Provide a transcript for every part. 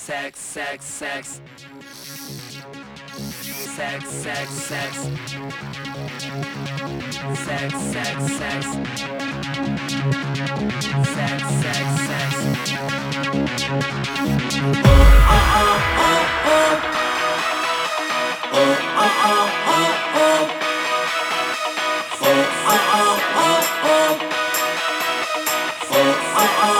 sex, sex, sex. Sex, sex, sex. Sex, sex, sex. Sex, sex, sex. Oh, oh, oh, oh, oh. Oh, oh, oh, oh, oh. Oh, oh, oh, oh, oh. Oh, oh, oh.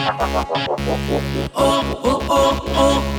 oh, oh, oh, oh.